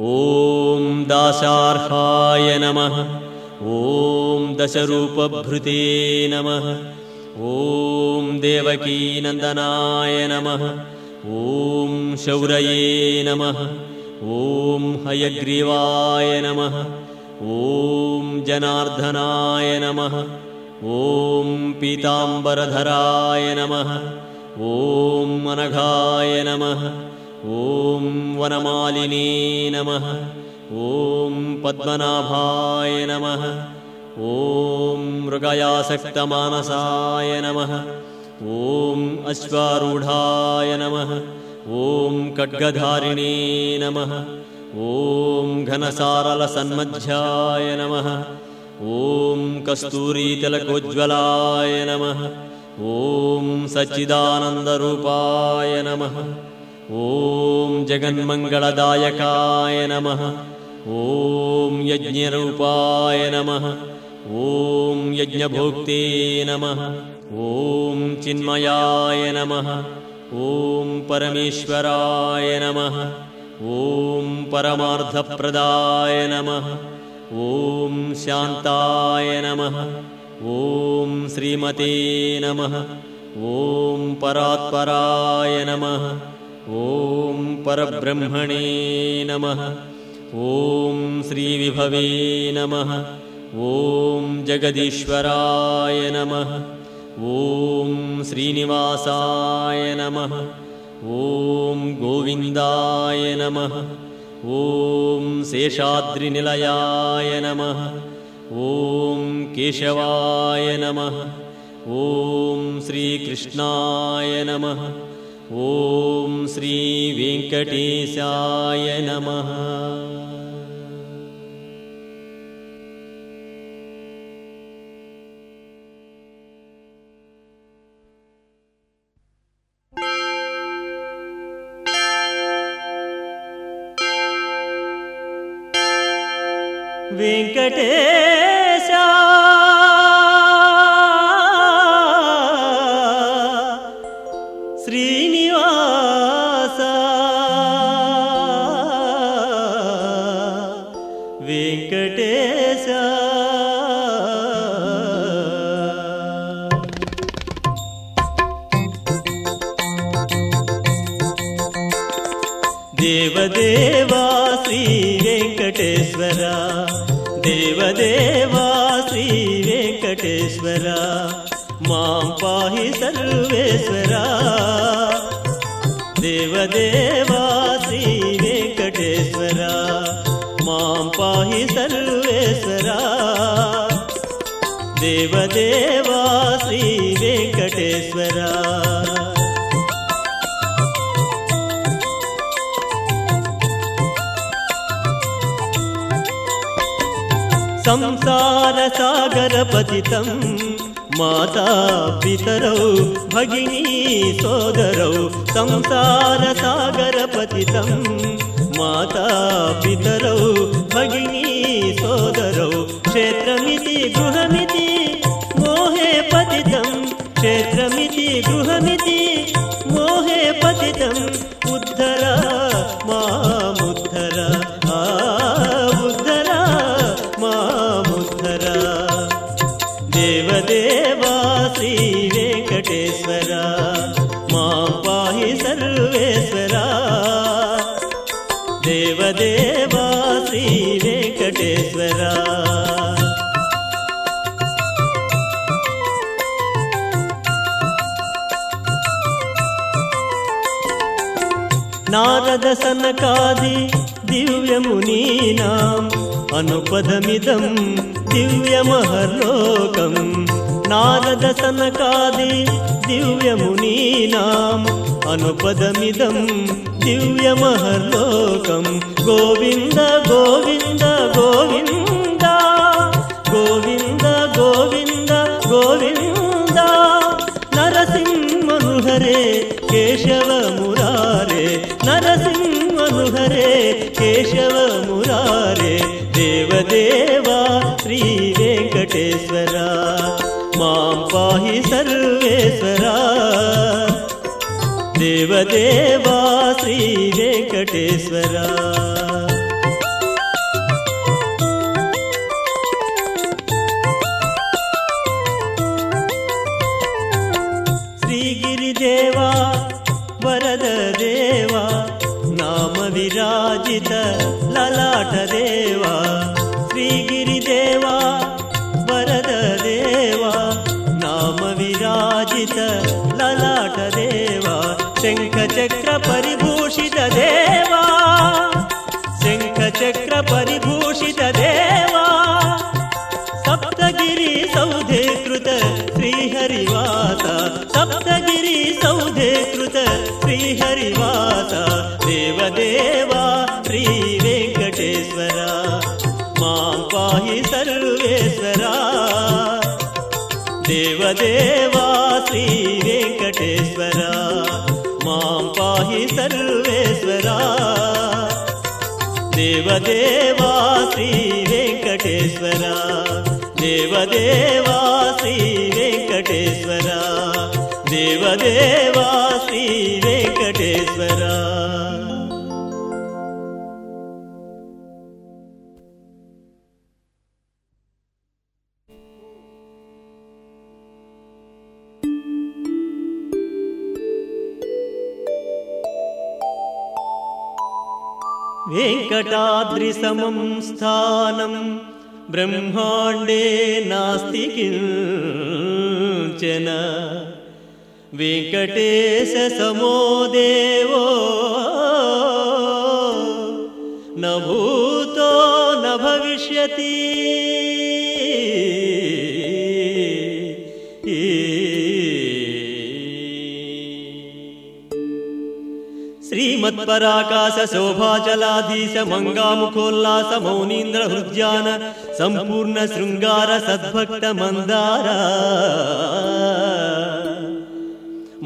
ॐ दासार्हाय नमः। ॐ दशरूपभृते नमः। ॐ देवकीनन्दनाय नमः। ॐ शौरये नमः। ॐ हयग्रीवाय नमः। ॐ जनार्दनाय नमः। ॐ पीताम्बरधराय नमः। ॐ अनघाय नमः ॐ वनमालिनी नमः। ॐ पद्मनाभाय नमः। ॐ मृगयासक्तमानसाय नमः। ॐ अश्वारूढाय नमः। ॐ खड्गधारिणी नमः। ॐ घनसारलसन्मध्याय नमः। ॐ कस्तूरीतिलकोज्ज्वलाय नमः। ॐ सच्चिदानन्दरूपाय नमः ॐ जगन्मङ्गलदायकाय नमः। ॐ यज्ञरूपाय नमः। ॐ यज्ञभोक्ते नमः। ॐ चिन्मयाय नमः। ॐ परमेश्वराय नमः। ॐ परमार्थप्रदाय नमः। ॐ शान्ताय नमः। ॐ श्रीमते नमः। ॐ परात्पराय नमः ॐ परब्रह्मणे नमः। ॐ श्रीविभवे नमः। ॐ जगदीश्वराय नमः। ॐ श्रीनिवासाय नमः। ॐ गोविन्दाय नमः। ॐ शेषाद्रिनिलयाय नमः। ॐ केशवाय नमः। ॐ श्रीकृष्णाय नमः ॐ श्रीवेङ्कटेशाय नमः। वेङ्कटेश ವೆಂಕಟೇಶ వెంకటేశ్వరా సంసార సాగర పతితం మాతా పితరౌ భగినీ సోదరౌ. సంసార సాగర పతితం మాతా పితరౌ భగినీ సోదరౌ. క్షేత్రమితి గృహమితి మోహే పతితం. క్షేత్ర गृहमिति मोहे पतितम् उद्धर मामुद्धर आ उद्धर मामुद्धर देवदेवा श्रीवेङ्कटेश्वरा నారద సనకాది దివ్యమునీనాం అనుపదమిదం దివ్యమహర్లోకం. నారద సనకాది దివ్యమునీనాం అనుపదమిదం దివ్యమహర్లోకం. గోవింద గోవింద గోవింద. గోవింద గోవింద గోవింద. నరసింహను హరే కేశవ ముర నరసింహను హరే కేశవ మురారే దేవదేవా శ్రీ వెంకటేశ్వర. మాం పాహి సర్వేశ్వర. దేవదేవా శ్రీ వెంకటేశ్వరా. ಸಪ್ತಗಿರಿ ಸೌಧೇಕೃತ ಶ್ರೀಹರಿವಾಸ ದೇವದೇವಾ ಶ್ರೀ ವೆಂಕಟೇಶ್ವರ ಮಾಂ ಪಾಹಿ ಸರ್ವೇಶ್ವರ ದೇವದೇವಾ ಶ್ರೀ ವೆಂಕಟೇಶ್ವರ ಮಾಂ ಪಾಹಿ ಸರ್ವೇಶ್ವರ ದೇವದೇವಾ ಶ್ರೀ ವೆಂಕಟೇಶ್ವರ ದೇವದೇವ देवदेवा श्रीवेङ्कटेश्वरा वेङ्कटाद्रिसमं स्थानं ब्रह्माण्डे नास्ति किञ्चन वेङ्कटेशसमो देवो न भूतो न भविष्यति। श्रीमत्पराकाश शोभाचलाधीश मङ्गामुखोल्लास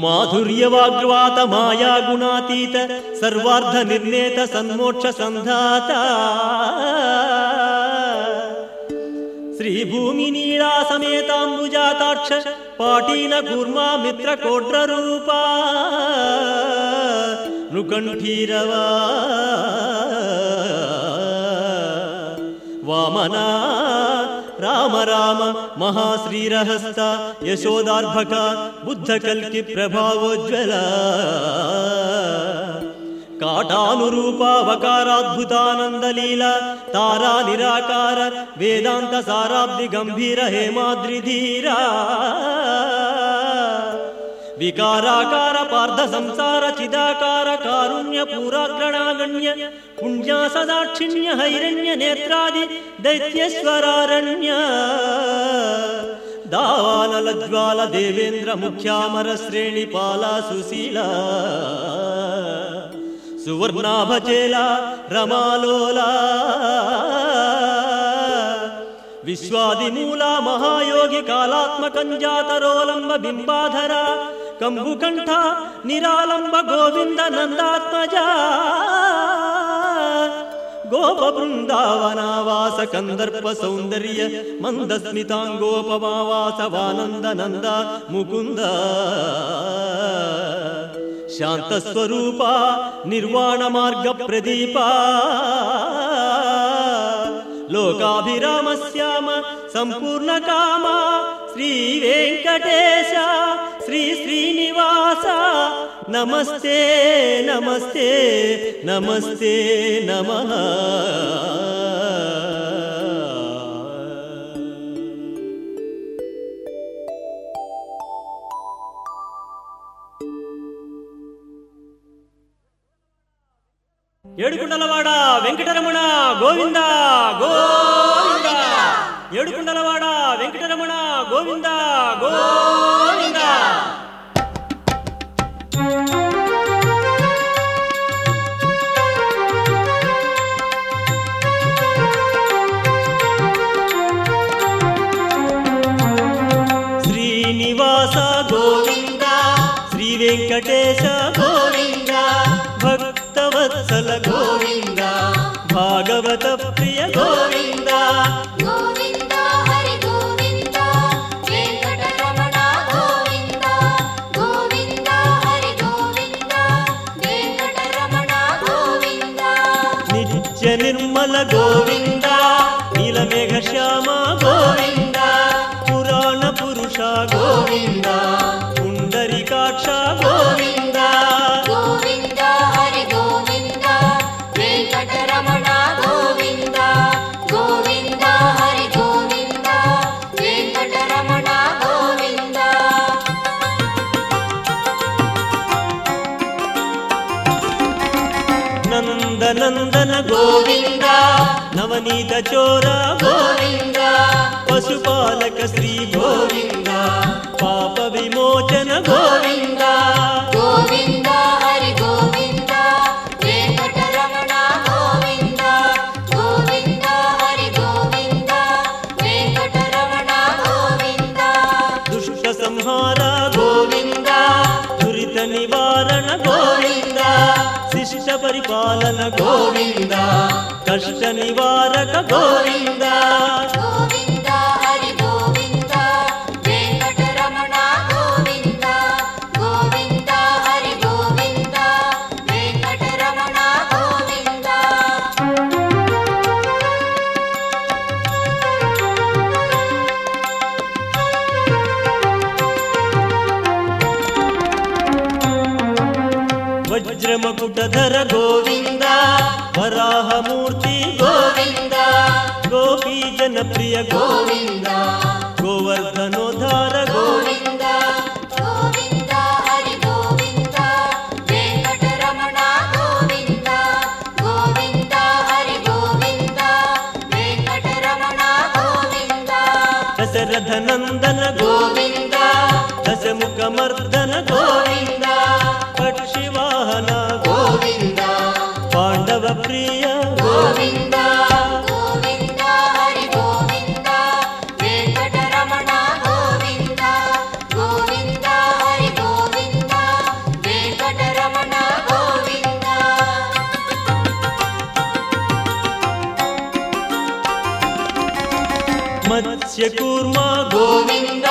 माधुर्यवाग्वात माया गुणातीत सर्वार्थ निर्णेत सन्मोक्ष सन्धाता श्रीभूमिनीळा समेताम्बुजाताक्ष पाटील कूर्मा मित्र कोड्ररूपा नृकण्ठीरवा वामना राम राम महाश्रीरहस्त यशोदार्भक बुद्धकल्कि प्रभावोज्ज्वला काटानुरूपावकाराद्भुतानन्दलीला तारा निराकार वेदान्त साराब्धि गम्भीर हेमाद्रिधीरा विकाराकार पार्थसंसारचिदाकार कारुण्यपूराग्रणागण्य पुण्या सदाक्षिण्य हैरण्यनेत्रादि दैत्यस्वरारण्य दावानलज्वाल देवेन्द्रमुख्यामरश्रेणिपाला सुशीला सुवर्णाभचेला रमालोला। विश्वादिमूला महायोगि कालात्मकञ्जातरोलम्ब बिम्बाधरा कम्बुकण्ठा निरालम्ब गोविन्द नन्दात्मजा गोपवृन्दावनावास कन्दर्प सौन्दर्य मन्दस्मिताङ्गोपमावास वानन्द नन्द मुकुन्द शान्तस्वरूपा निर्वाणमार्गप्रदीपा लोकाभिरामस्याम सम्पूर्णकामा श्रीवेङ्कटेश శ్రీ శ్రీనివాస. నమస్తే నమస్తే నమస్తే నమ. ఏడుకుండలవాడ వెంకటరమణ గోవింద గోవింద. ఏడుకుండలవాడ వెంకటరమణ గోవింద గో నవనీత చోర. గోవింద. పశుపాలక శ్రీ గోవింద. పాప విమోచన. గోవింద. నివారక గోవింద. గోవింద హరి గోవింద. వెంకటరమణ గోవింద. గోవింద హరి గోవింద. వెంకటరమణ గోవింద. వజ్రమకుటధర గోవింద गोवर्धनोधरी तस्य रथ नन्दन गोरिसमुकमर्दन गोरि पक्षि वाहन गोविन्द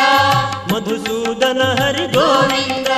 मधुसूदन हरि गोविन्द।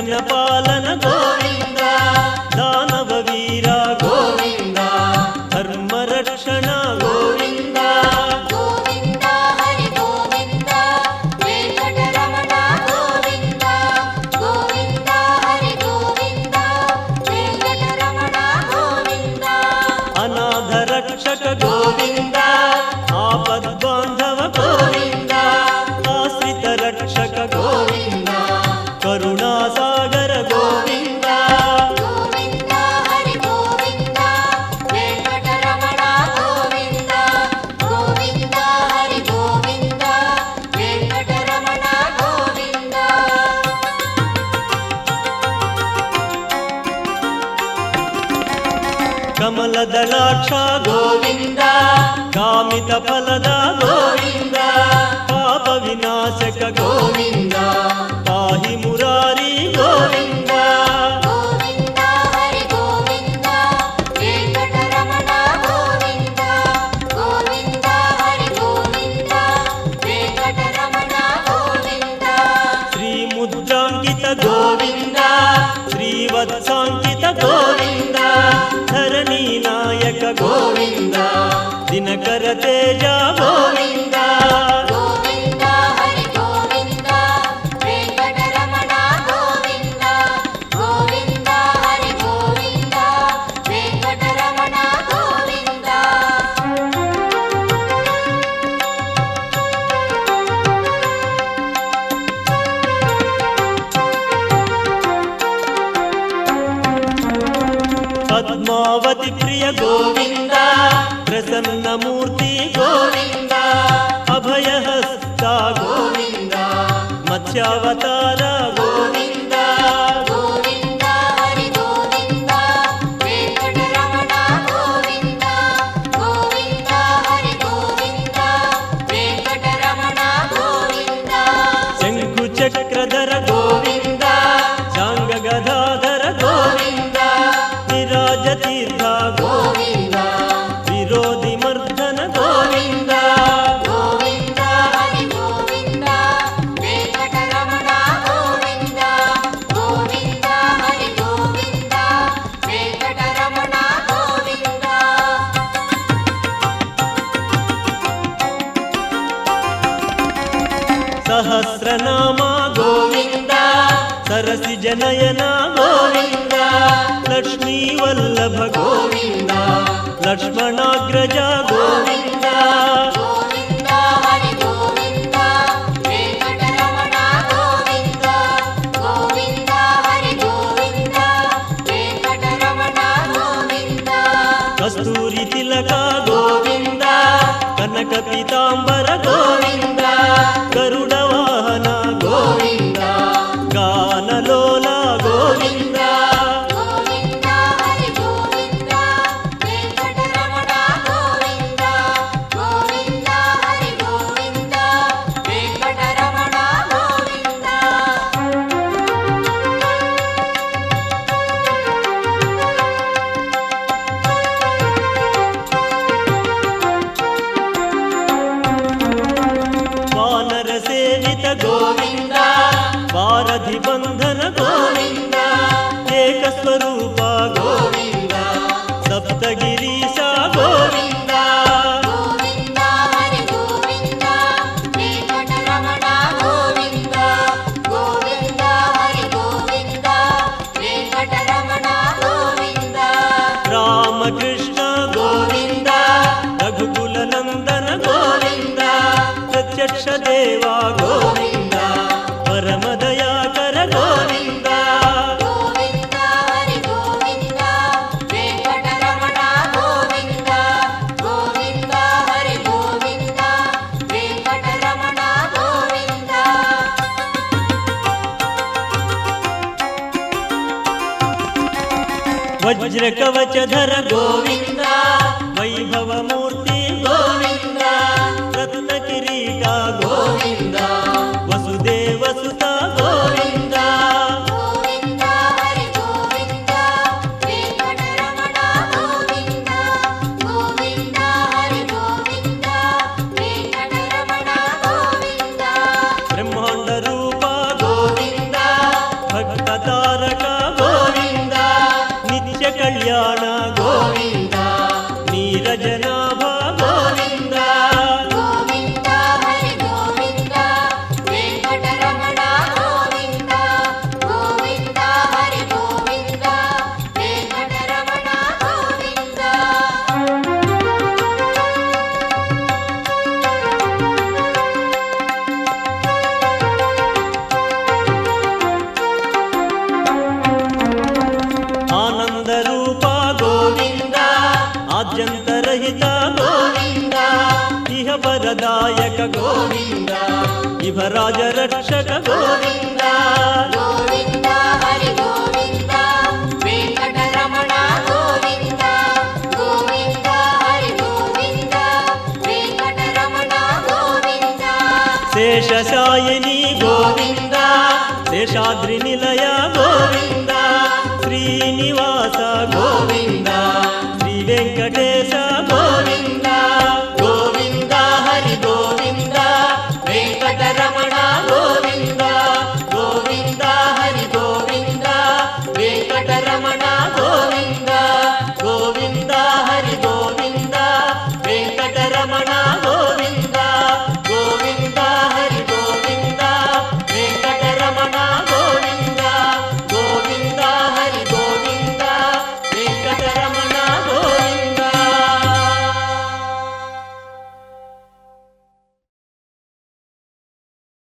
ಜನ ಬಾಲ శంకర తేజ గోవింద. పద్మావతి ప్రియ గోవిందా ప్రసన్నమూర్తి గోవింద అభయహస్త గోవింద మత్స్యావతార గోవింద గోవింద హరి గోవింద గోవింద గోవింద హరి చక్రధర గోవింద సాంగ గదాధర గోవింద నిరాజ తీర్థ म्बर ದಾಯಕ ಗೋವಿಂದ ಯುವರಾಜ ರಕ್ಷಕ ಗೋವಿಂದ ಗೋವಿಂದ ಹರಿ ಗೋವಿಂದ